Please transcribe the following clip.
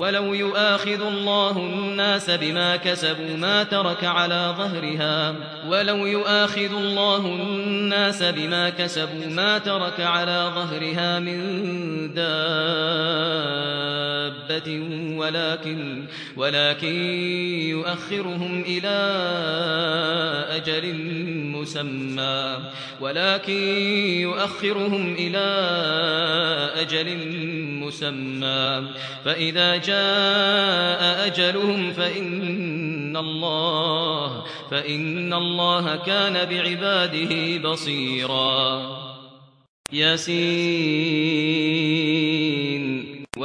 ولو يؤاخذ الله الناس بما كسبوا ما ترك على ظهرها. ولو يؤاخذ الله الناس بما كسبوا ما ترك على ظهرها من دابة ولكن ولكن يؤخرهم إلى أجل مسمى. ولكن يؤخرهم إلى أجل مسمى فإذا جاء أجلهم فإن الله فإن الله كان بعباده بصيرا. ياسين.